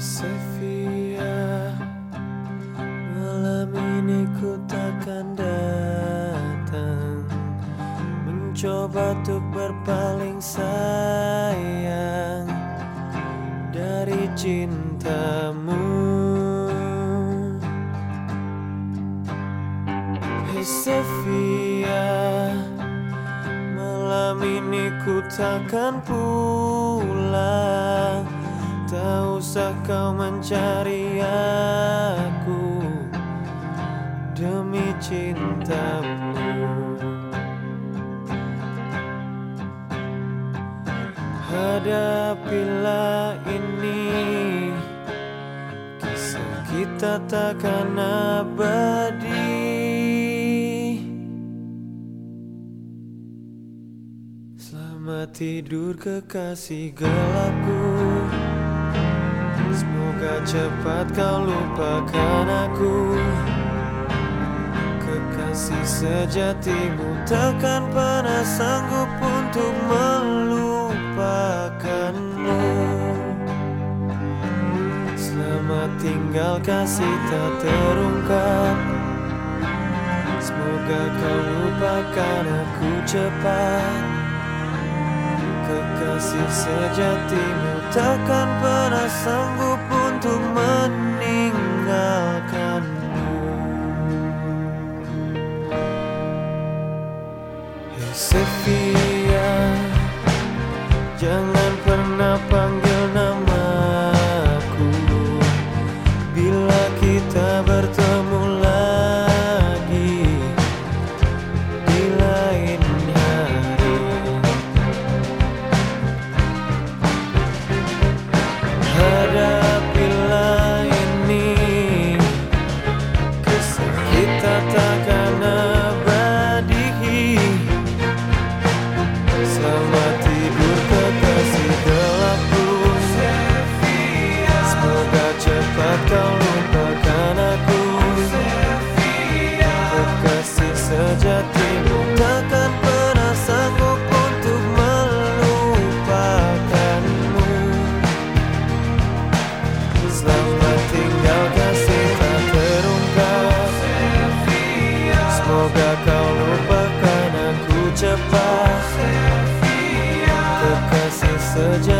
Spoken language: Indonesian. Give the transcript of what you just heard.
Sevilla Malam ini ku takkan datang. Mencoba untuk berpaling sayang Dari cintamu. Hey Sevilla Malam ini ku takkan pulang Tak usah kau mencari aku Demi cintamu. Hadapilah ini. Kisah kita takkan abadi. Selamat tidur kekasih gelapku Semoga cepat kau lupakan aku. Kekasih sejatimu takkan pernah sanggup untuk melupakanmu. Selamat tinggal kasih tak terungkap. Semoga kau lupakan aku cepat Kekasih sejatimu takkan pernah sanggup untuk meninggalkanmu Hey Sevilla Jangan pernah panggil namaku. Bila kita bertemu kita lupakan aku cepat Kekasih sejati